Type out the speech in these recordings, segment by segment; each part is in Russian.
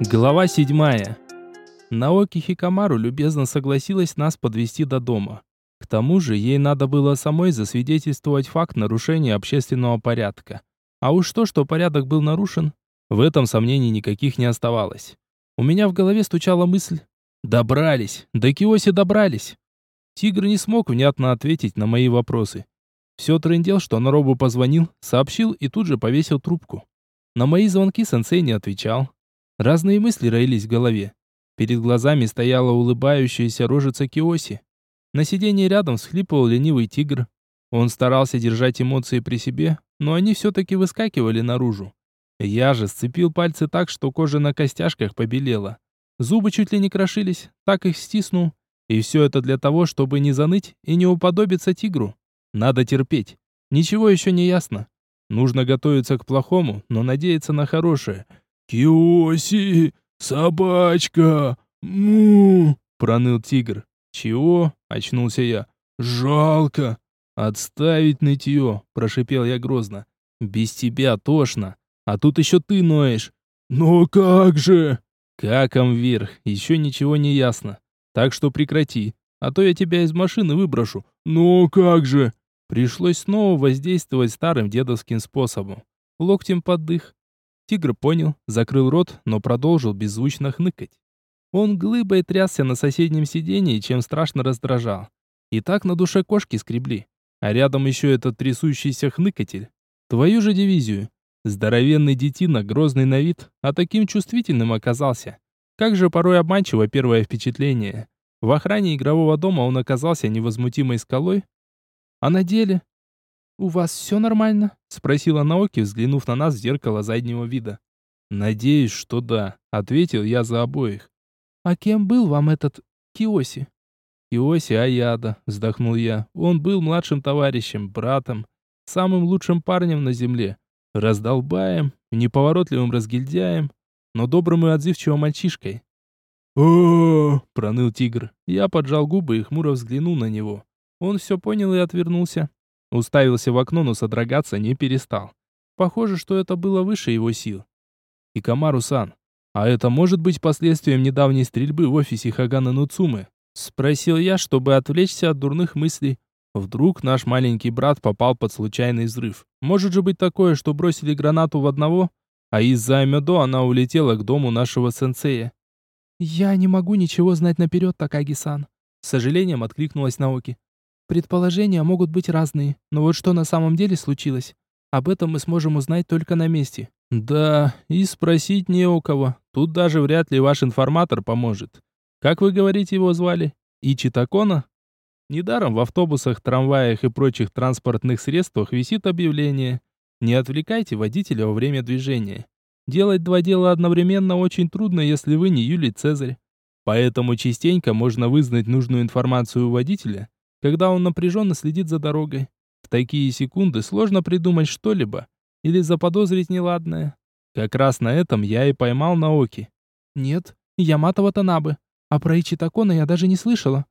Глава 7. Наоки Хикамару любезно согласилась нас подвести до дома. К тому же ей надо было самой засвидетельствовать факт нарушения общественного порядка. А уж то, что порядок был нарушен, в этом сомнений никаких не оставалось. У меня в голове стучала мысль. Добрались, до Киоси добрались. Тигр не смог внятно ответить на мои вопросы. Все трындел, что на робу позвонил, сообщил и тут же повесил трубку. На мои звонки сенсей не отвечал. Разные мысли роились в голове. Перед глазами стояла улыбающаяся рожица Киоси. На сиденье рядом всхлипывал ленивый тигр. Он старался держать эмоции при себе, но они все-таки выскакивали наружу. Я же сцепил пальцы так, что кожа на костяшках побелела. Зубы чуть ли не крошились, так их стиснул. И все это для того, чтобы не заныть и не уподобиться тигру. Надо терпеть. Ничего еще не ясно. Нужно готовиться к плохому, но надеяться на хорошее – «Киоси, собачка, му!» — проныл тигр. «Чего?» — очнулся я. «Жалко!» «Отставить нытье!» — прошипел я грозно. «Без тебя тошно, а тут еще ты ноешь!» «Но как же?» «Каком вверх, еще ничего не ясно. Так что прекрати, а то я тебя из машины выброшу». «Но как же?» Пришлось снова воздействовать старым дедовским способом. Локтем под дых, Тигр понял, закрыл рот, но продолжил беззвучно хныкать. Он глыбой трясся на соседнем сиденье, чем страшно раздражал. И так на душе кошки скребли. А рядом еще этот трясущийся хныкатель. Твою же дивизию. Здоровенный детина, грозный на вид, а таким чувствительным оказался. Как же порой обманчиво первое впечатление. В охране игрового дома он оказался невозмутимой скалой. А на деле «У вас все нормально?» — спросила Наоки, взглянув на нас в зеркало заднего вида. «Надеюсь, что да», — ответил я за обоих. «А кем был вам этот Киоси?» «Киоси Аяда», — вздохнул я. «Он был младшим товарищем, братом, самым лучшим парнем на земле, раздолбаем, неповоротливым разгильдяем, но добрым и отзывчивым мальчишкой». «О-о-о!» — проныл тигр. Я поджал губы и хмуро взглянул на него. Он все понял и отвернулся. Уставился в окно, но содрогаться не перестал. Похоже, что это было выше его сил. И Камару-сан, а это может быть последствием недавней стрельбы в офисе Хагана Нуцумы? Спросил я, чтобы отвлечься от дурных мыслей. Вдруг наш маленький брат попал под случайный взрыв. Может же быть такое, что бросили гранату в одного, а из-за Амедо она улетела к дому нашего сенсея. «Я не могу ничего знать наперед, Такаги-сан», — с сожалением откликнулась Наоки. Предположения могут быть разные, но вот что на самом деле случилось, об этом мы сможем узнать только на месте. Да, и спросить не у кого. Тут даже вряд ли ваш информатор поможет. Как вы говорите, его звали? Ичи Такона? Недаром в автобусах, трамваях и прочих транспортных средствах висит объявление «Не отвлекайте водителя во время движения». Делать два дела одновременно очень трудно, если вы не Юлий Цезарь. Поэтому частенько можно вызнать нужную информацию у водителя – когда он напряженно следит за дорогой. В такие секунды сложно придумать что-либо или заподозрить неладное. Как раз на этом я и поймал Наоки. «Нет, Ямато Ватанабе. А про Ичитакона я даже не слышала».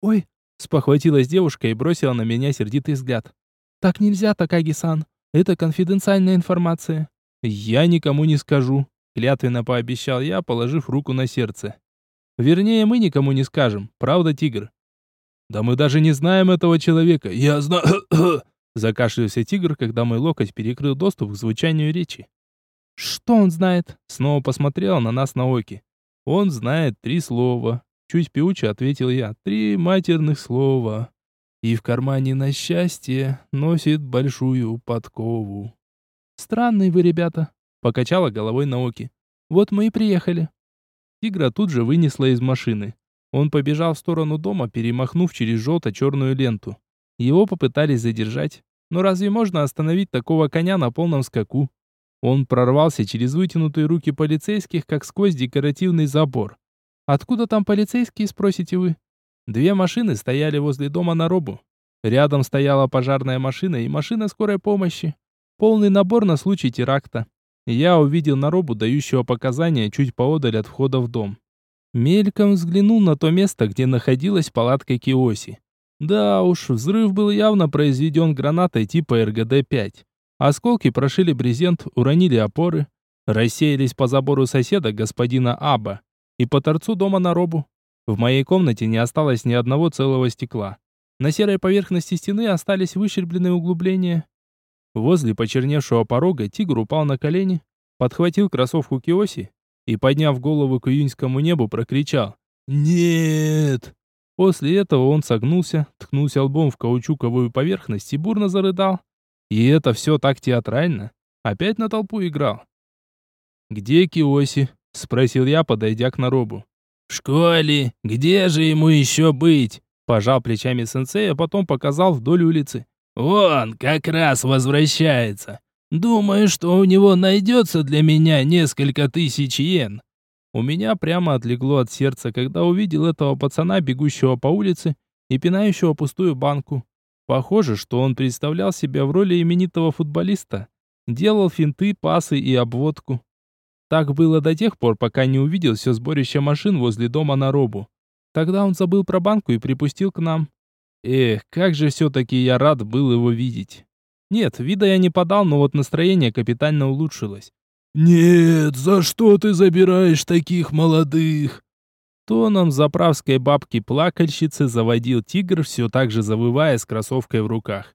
«Ой», — спохватилась девушка и бросила на меня сердитый взгляд. «Так нельзя, Такаги-сан. Это конфиденциальная информация». «Я никому не скажу», — клятвенно пообещал я, положив руку на сердце. «Вернее, мы никому не скажем. Правда, тигр?» Да мы даже не знаем этого человека. Я знаю... Закашлялся тигр, когда мой локоть перекрыл доступ к звучанию речи. «Что он знает?» Снова посмотрел на нас на оки. «Он знает три слова». Чуть пеуче ответил я. «Три матерных слова. И в кармане на счастье носит большую подкову». «Странные вы, ребята», — покачала головой Наоки. «Вот мы и приехали». Тигра тут же вынесла из машины. Он побежал в сторону дома, перемахнув через желто-черную ленту. Его попытались задержать. Но разве можно остановить такого коня на полном скаку? Он прорвался через вытянутые руки полицейских, как сквозь декоративный забор. Откуда там полицейские, спросите вы? Две машины стояли возле дома на робу. Рядом стояла пожарная машина и машина скорой помощи. Полный набор на случай теракта. Я увидел Наробу, дающего показания чуть поодаль от входа в дом. Мельком взглянул на то место, где находилась палатка Киоси. Да уж, взрыв был явно произведен гранатой типа РГД-5. Осколки прошили брезент, уронили опоры. рассеялись по забору соседа господина Аба и по торцу дома на робу. В моей комнате не осталось ни одного целого стекла. На серой поверхности стены остались выщербленные углубления. Возле почерневшего порога тигр упал на колени, подхватил кроссовку Киоси и, подняв голову к июньскому небу, прокричал «Нет!». После этого он согнулся, ткнулся лбом в каучуковую поверхность и бурно зарыдал. И это все так театрально. Опять на толпу играл. «Где Киоси?» — спросил я, подойдя к наробу. «В школе. Где же ему еще быть?» Пожал плечами сенсей, а потом показал вдоль улицы. «Вон, как раз возвращается. Думаю, что у него найдется для меня несколько тысяч йен». У меня прямо отлегло от сердца, когда увидел этого пацана, бегущего по улице и пинающего пустую банку. Похоже, что он представлял себя в роли именитого футболиста. Делал финты, пасы и обводку. Так было до тех пор, пока не увидел все сборище машин возле дома на робу. Тогда он забыл про банку и припустил к нам. Эх, как же все-таки я рад был его видеть. Нет, вида я не подал, но вот настроение капитально улучшилось. «Нет, за что ты забираешь таких молодых?» Тоном заправской бабки-плакальщицы заводил тигр, все так же завывая с кроссовкой в руках.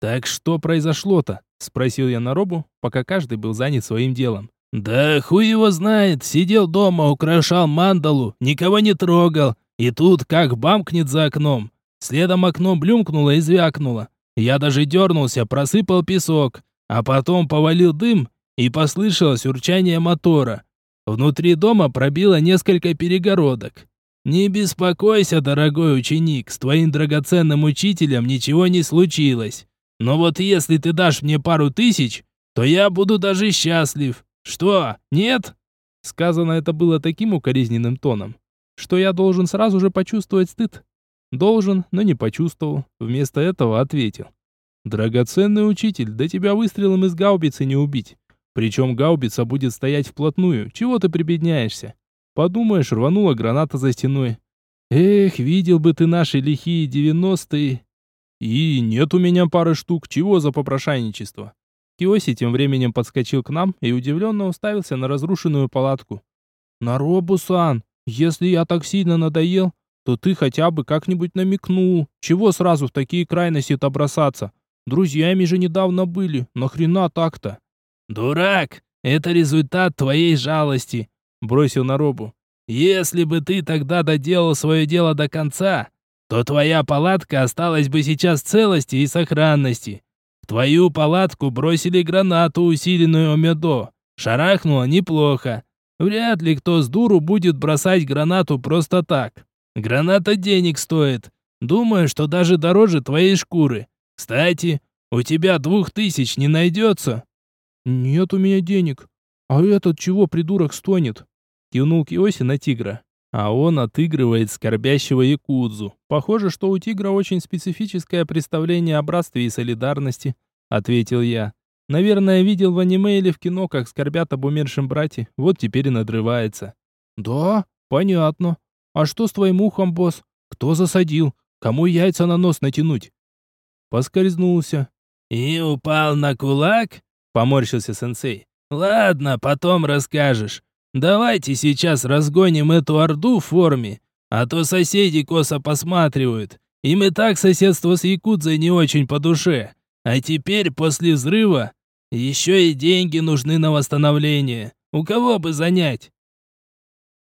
«Так что произошло-то?» — спросил я на робу, пока каждый был занят своим делом. «Да хуй его знает, сидел дома, украшал мандалу, никого не трогал, и тут как бамкнет за окном. Следом окно блюмкнуло и звякнуло. Я даже дернулся, просыпал песок, а потом повалил дым, и послышалось урчание мотора. Внутри дома пробило несколько перегородок. Не беспокойся, дорогой ученик, с твоим драгоценным учителем ничего не случилось. Но вот если ты дашь мне пару тысяч, то я буду даже счастлив. «Что? Нет?» Сказано это было таким укоризненным тоном, что я должен сразу же почувствовать стыд. Должен, но не почувствовал. Вместо этого ответил. «Драгоценный учитель, да тебя выстрелом из гаубицы не убить. Причем гаубица будет стоять вплотную. Чего ты прибедняешься? Подумаешь, рванула граната за стеной. Эх, видел бы ты наши лихие девяностые. И нет у меня пары штук. Чего за попрошайничество? Киоси тем временем подскочил к нам и удивленно уставился на разрушенную палатку. «Наробу-сан, если я так сильно надоел, то ты хотя бы как-нибудь намекнул. Чего сразу в такие крайности-то бросаться? Друзьями же недавно были, нахрена так-то?» «Дурак, это результат твоей жалости», — бросил Наробу. «Если бы ты тогда доделал свое дело до конца, то твоя палатка осталась бы сейчас в целости и сохранности твою палатку бросили гранату, усиленную омедо. Шарахнуло неплохо. Вряд ли кто с дуру будет бросать гранату просто так. Граната денег стоит. Думаю, что даже дороже твоей шкуры. Кстати, у тебя двух тысяч не найдется?» «Нет у меня денег. А этот чего, придурок, стонет?» Кивнул Киоси на тигра. А он отыгрывает скорбящего якудзу. Похоже, что у тигра очень специфическое представление о братстве и солидарности, ответил я. Наверное, видел в аниме или в кино, как скорбят об умершем брате. Вот теперь и надрывается. Да, понятно. А что с твоим ухом, босс? Кто засадил? Кому яйца на нос натянуть? Поскользнулся. И упал на кулак? Поморщился сенсей. Ладно, потом расскажешь. Давайте сейчас разгоним эту орду в форме, а то соседи косо посматривают. Им и так соседство с Якудзой не очень по душе. А теперь, после взрыва, еще и деньги нужны на восстановление. У кого бы занять?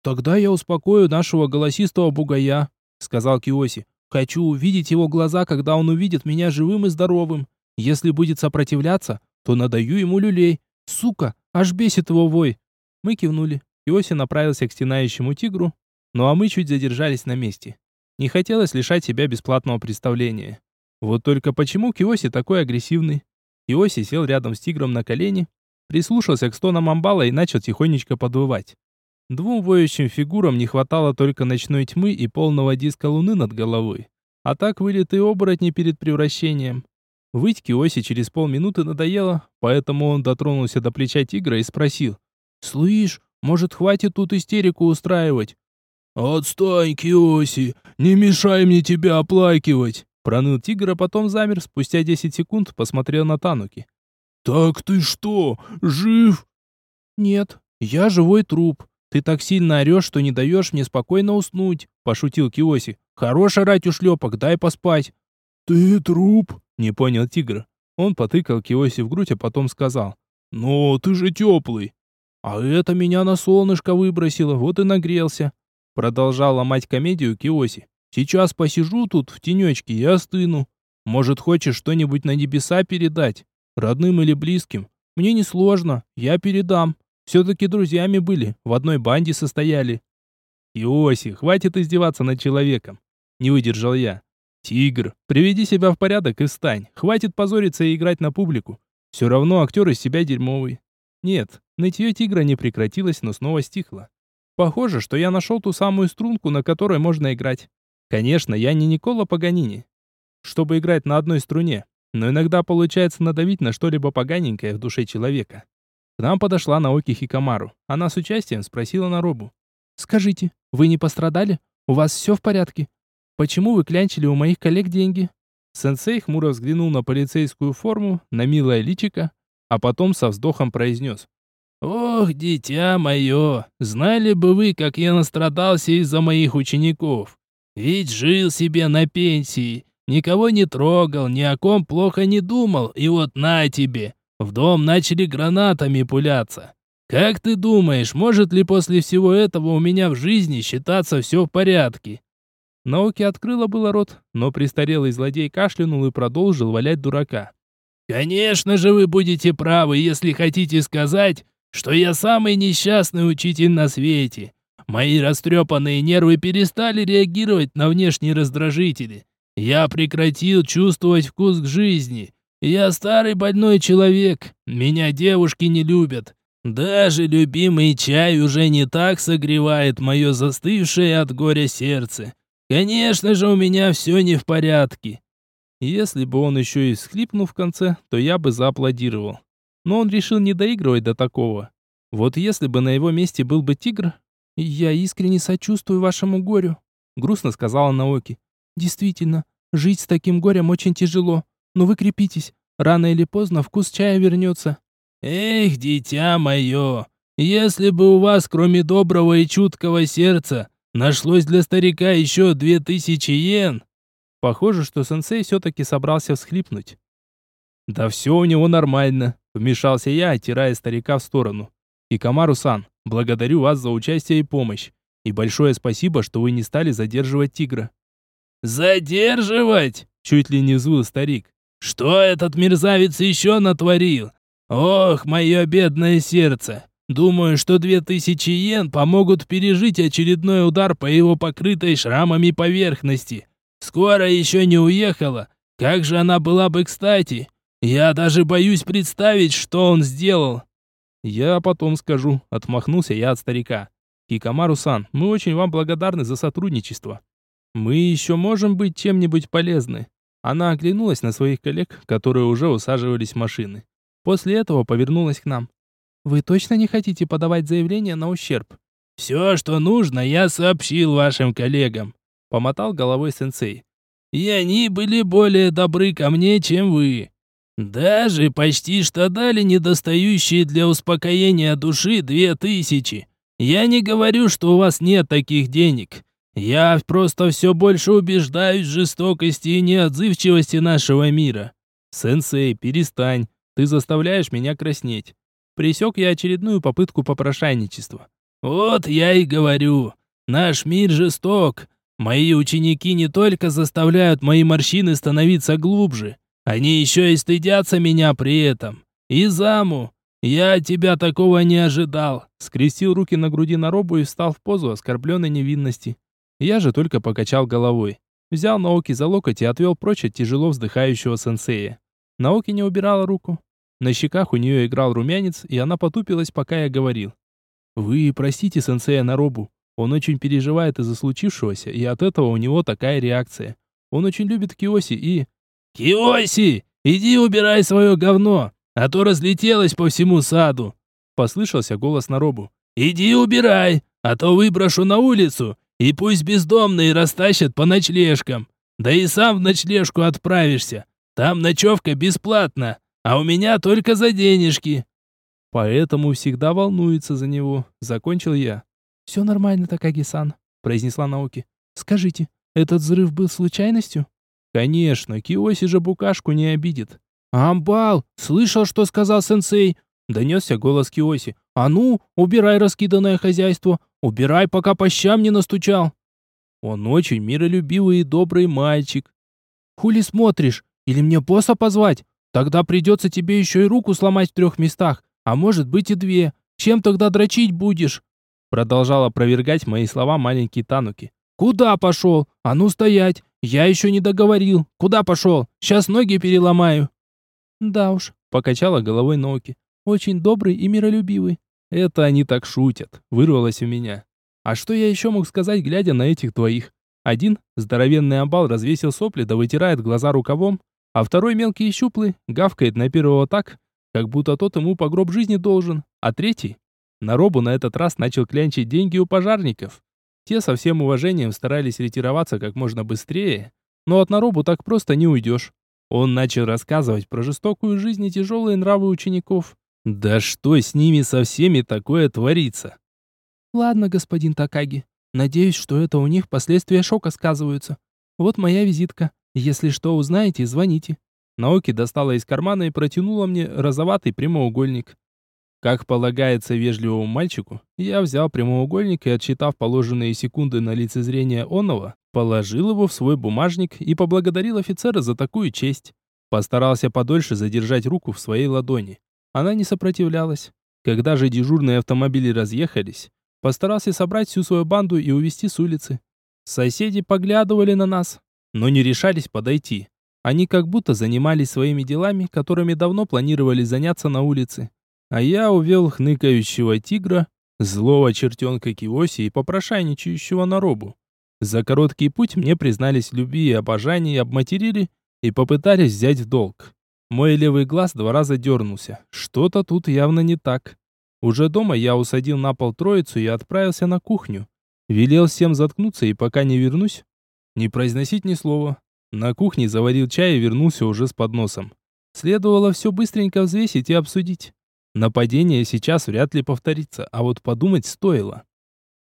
Тогда я успокою нашего голосистого бугая, сказал Киоси. Хочу увидеть его глаза, когда он увидит меня живым и здоровым. Если будет сопротивляться, то надаю ему люлей. Сука, аж бесит его вой. Мы кивнули. Иоси направился к стенающему тигру, ну а мы чуть задержались на месте. Не хотелось лишать себя бесплатного представления. Вот только почему Киоси такой агрессивный? Иоси сел рядом с тигром на колени, прислушался к стонам амбала и начал тихонечко подвывать. Двум воющим фигурам не хватало только ночной тьмы и полного диска луны над головой. А так вылитые оборотни перед превращением. Выть Киоси через полминуты надоело, поэтому он дотронулся до плеча тигра и спросил. «Слышь, может, хватит тут истерику устраивать?» «Отстань, Киоси, не мешай мне тебя оплакивать!» Проныл тигр, а потом замер, спустя 10 секунд посмотрел на Тануки. «Так ты что, жив?» «Нет, я живой труп. Ты так сильно орешь, что не даешь мне спокойно уснуть», — пошутил Киоси. «Хорош орать у шлепок, дай поспать». «Ты труп?» — не понял тигр. Он потыкал Киоси в грудь, а потом сказал. «Но ты же теплый». «А это меня на солнышко выбросило, вот и нагрелся». Продолжал ломать комедию Киоси. «Сейчас посижу тут в тенечке и остыну. Может, хочешь что-нибудь на небеса передать? Родным или близким? Мне не сложно, я передам. Все-таки друзьями были, в одной банде состояли». «Киоси, хватит издеваться над человеком!» Не выдержал я. «Тигр, приведи себя в порядок и встань. Хватит позориться и играть на публику. Все равно актер из себя дерьмовый». Нет, нытье тигра не прекратилось, но снова стихло. Похоже, что я нашел ту самую струнку, на которой можно играть. Конечно, я не Никола Паганини, чтобы играть на одной струне, но иногда получается надавить на что-либо поганенькое в душе человека. К нам подошла Наоки Хикамару. Она с участием спросила Наробу. «Скажите, вы не пострадали? У вас все в порядке? Почему вы клянчили у моих коллег деньги?» Сенсей хмуро взглянул на полицейскую форму, на милое личико, а потом со вздохом произнес. «Ох, дитя мое, знали бы вы, как я настрадался из-за моих учеников. Ведь жил себе на пенсии, никого не трогал, ни о ком плохо не думал, и вот на тебе, в дом начали гранатами пуляться. Как ты думаешь, может ли после всего этого у меня в жизни считаться все в порядке?» Науки открыла было рот, но престарелый злодей кашлянул и продолжил валять дурака. «Конечно же вы будете правы, если хотите сказать, что я самый несчастный учитель на свете. Мои растрепанные нервы перестали реагировать на внешние раздражители. Я прекратил чувствовать вкус к жизни. Я старый больной человек. Меня девушки не любят. Даже любимый чай уже не так согревает мое застывшее от горя сердце. Конечно же, у меня все не в порядке. Если бы он еще и схлипнул в конце, то я бы зааплодировал но он решил не доигрывать до такого. Вот если бы на его месте был бы тигр, я искренне сочувствую вашему горю, грустно сказала Наоки. Действительно, жить с таким горем очень тяжело, но вы крепитесь, рано или поздно вкус чая вернется. Эх, дитя мое, если бы у вас, кроме доброго и чуткого сердца, нашлось для старика еще две тысячи йен. Похоже, что сенсей все-таки собрался всхлипнуть. Да все у него нормально, Вмешался я, оттирая старика в сторону. И Камару-сан, благодарю вас за участие и помощь. И большое спасибо, что вы не стали задерживать тигра. Задерживать? Чуть ли не взвыл старик. Что этот мерзавец еще натворил? Ох, мое бедное сердце. Думаю, что две тысячи йен помогут пережить очередной удар по его покрытой шрамами поверхности. Скоро еще не уехала. Как же она была бы кстати. Я даже боюсь представить, что он сделал. Я потом скажу, отмахнулся я от старика. Кикамару-сан, мы очень вам благодарны за сотрудничество. Мы еще можем быть чем-нибудь полезны. Она оглянулась на своих коллег, которые уже усаживались в машины. После этого повернулась к нам. Вы точно не хотите подавать заявление на ущерб? Все, что нужно, я сообщил вашим коллегам, помотал головой сенсей. И они были более добры ко мне, чем вы. Даже почти что дали недостающие для успокоения души две тысячи. Я не говорю, что у вас нет таких денег. Я просто все больше убеждаюсь в жестокости и неотзывчивости нашего мира. Сенсей, перестань. Ты заставляешь меня краснеть. Присек я очередную попытку попрошайничества. Вот я и говорю. Наш мир жесток. Мои ученики не только заставляют мои морщины становиться глубже, они еще и стыдятся меня при этом. И заму. Я тебя такого не ожидал. Скрестил руки на груди на робу и встал в позу оскорбленной невинности. Я же только покачал головой. Взял Наоки за локоть и отвел прочь от тяжело вздыхающего сенсея. Наоки не убирала руку. На щеках у нее играл румянец, и она потупилась, пока я говорил. «Вы простите сенсея Наробу. Он очень переживает из-за случившегося, и от этого у него такая реакция. Он очень любит Киоси и...» «Киоси, иди убирай свое говно, а то разлетелось по всему саду!» Послышался голос на робу. «Иди убирай, а то выброшу на улицу, и пусть бездомные растащат по ночлежкам. Да и сам в ночлежку отправишься. Там ночевка бесплатна, а у меня только за денежки». поэтому всегда волнуется за него. Закончил я. «Все нормально, Такаги-сан», — произнесла Наоки. «Скажите, этот взрыв был случайностью?» «Конечно, Киоси же букашку не обидит». «Амбал, слышал, что сказал сенсей?» Донесся голос Киоси. «А ну, убирай раскиданное хозяйство. Убирай, пока по щам не настучал». Он очень миролюбивый и добрый мальчик. «Хули смотришь? Или мне босса позвать? Тогда придется тебе еще и руку сломать в трех местах, а может быть и две. Чем тогда дрочить будешь?» Продолжал опровергать мои слова маленький Тануки. «Куда пошел? А ну стоять! Я еще не договорил. Куда пошел? Сейчас ноги переломаю». «Да уж», — покачала головой Ноки. «Очень добрый и миролюбивый». «Это они так шутят», — вырвалось у меня. А что я еще мог сказать, глядя на этих двоих? Один, здоровенный амбал, развесил сопли да вытирает глаза рукавом, а второй мелкий и щуплый гавкает на первого так, как будто тот ему по гроб жизни должен, а третий на робу на этот раз начал клянчить деньги у пожарников. Те со всем уважением старались ретироваться как можно быстрее, но от Наробу так просто не уйдешь. Он начал рассказывать про жестокую жизнь и тяжелые нравы учеников. Да что с ними со всеми такое творится? Ладно, господин Такаги. Надеюсь, что это у них последствия шока сказываются. Вот моя визитка. Если что узнаете, звоните. Наоки достала из кармана и протянула мне розоватый прямоугольник. Как полагается вежливому мальчику, я взял прямоугольник и, отсчитав положенные секунды на лицезрение Онова, положил его в свой бумажник и поблагодарил офицера за такую честь. Постарался подольше задержать руку в своей ладони. Она не сопротивлялась. Когда же дежурные автомобили разъехались, постарался собрать всю свою банду и увести с улицы. Соседи поглядывали на нас, но не решались подойти. Они как будто занимались своими делами, которыми давно планировали заняться на улице а я увел хныкающего тигра, злого чертенка Киоси и попрошайничающего на робу. За короткий путь мне признались в любви и обожании, обматерили и попытались взять в долг. Мой левый глаз два раза дернулся. Что-то тут явно не так. Уже дома я усадил на пол троицу и отправился на кухню. Велел всем заткнуться и пока не вернусь, не произносить ни слова. На кухне заварил чай и вернулся уже с подносом. Следовало все быстренько взвесить и обсудить. Нападение сейчас вряд ли повторится, а вот подумать стоило.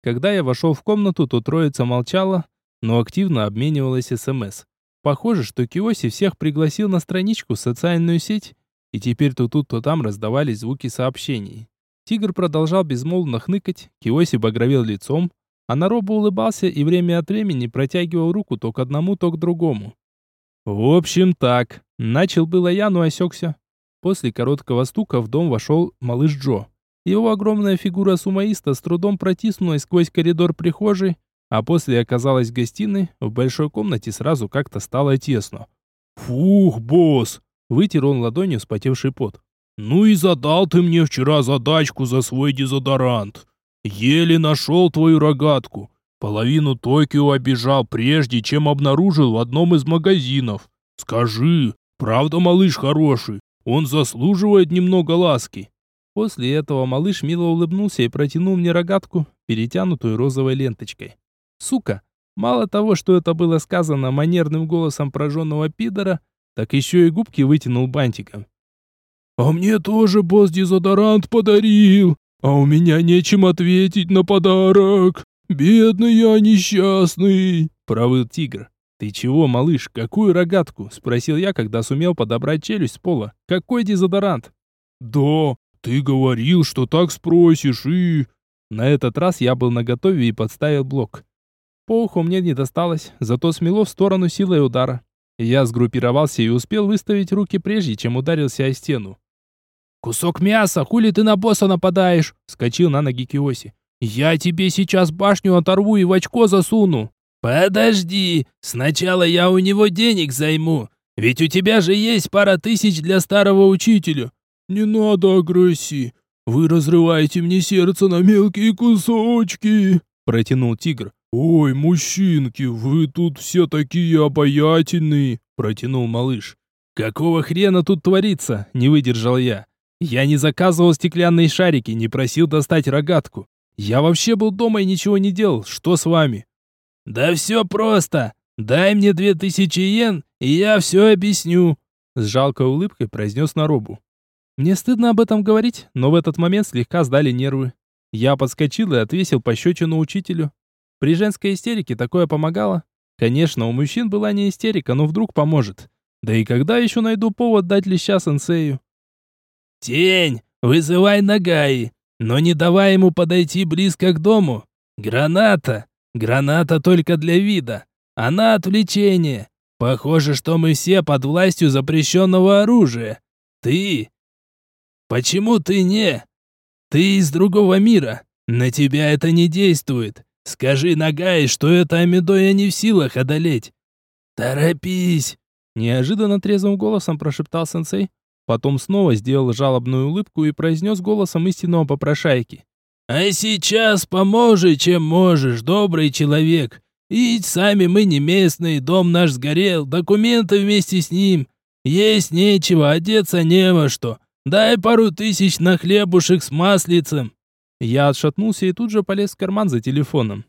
Когда я вошел в комнату, то троица молчала, но активно обменивалась СМС. Похоже, что Киоси всех пригласил на страничку в социальную сеть, и теперь то тут, то там раздавались звуки сообщений. Тигр продолжал безмолвно хныкать, Киоси багровел лицом, а Наробо улыбался и время от времени протягивал руку то к одному, то к другому. В общем так, начал было я, но осекся. После короткого стука в дом вошел малыш Джо. Его огромная фигура сумаиста с трудом протиснулась сквозь коридор прихожей, а после оказалась в гостиной, в большой комнате сразу как-то стало тесно. «Фух, босс!» — вытер он ладонью спотевший пот. «Ну и задал ты мне вчера задачку за свой дезодорант. Еле нашел твою рогатку. Половину Токио обижал, прежде чем обнаружил в одном из магазинов. Скажи, правда, малыш хороший? Он заслуживает немного ласки. После этого малыш мило улыбнулся и протянул мне рогатку, перетянутую розовой ленточкой. Сука, мало того, что это было сказано манерным голосом прожженного пидора, так еще и губки вытянул бантиком. «А мне тоже босс дезодорант подарил, а у меня нечем ответить на подарок. Бедный я несчастный», — провыл тигр. «Ты чего, малыш, какую рогатку?» – спросил я, когда сумел подобрать челюсть с пола. «Какой дезодорант?» «Да, ты говорил, что так спросишь и...» На этот раз я был наготове и подставил блок. По уху мне не досталось, зато смело в сторону силой удара. Я сгруппировался и успел выставить руки прежде, чем ударился о стену. «Кусок мяса, хули ты на босса нападаешь?» — скочил на ноги Киоси. «Я тебе сейчас башню оторву и в очко засуну!» «Подожди, сначала я у него денег займу, ведь у тебя же есть пара тысяч для старого учителя». «Не надо агрессии, вы разрываете мне сердце на мелкие кусочки», протянул тигр. «Ой, мужчинки, вы тут все такие обаятельные», протянул малыш. «Какого хрена тут творится?» – не выдержал я. «Я не заказывал стеклянные шарики, не просил достать рогатку. Я вообще был дома и ничего не делал. Что с вами?» «Да все просто. Дай мне две тысячи йен, и я все объясню», с жалкой улыбкой произнес Наробу. Мне стыдно об этом говорить, но в этот момент слегка сдали нервы. Я подскочил и отвесил пощечину учителю. При женской истерике такое помогало. Конечно, у мужчин была не истерика, но вдруг поможет. Да и когда еще найду повод дать леща сенсею? «Тень, вызывай Нагаи, но не давай ему подойти близко к дому. Граната! Граната только для вида. Она отвлечение. Похоже, что мы все под властью запрещенного оружия. Ты... Почему ты не... Ты из другого мира. На тебя это не действует. Скажи Нагай, что это Амидоя не в силах одолеть. Торопись. Неожиданно трезвым голосом прошептал сенсей. Потом снова сделал жалобную улыбку и произнес голосом истинного попрошайки. «А сейчас поможи, чем можешь, добрый человек. Ведь сами мы не местные, дом наш сгорел, документы вместе с ним. Есть нечего, одеться не во что. Дай пару тысяч на хлебушек с маслицем». Я отшатнулся и тут же полез в карман за телефоном.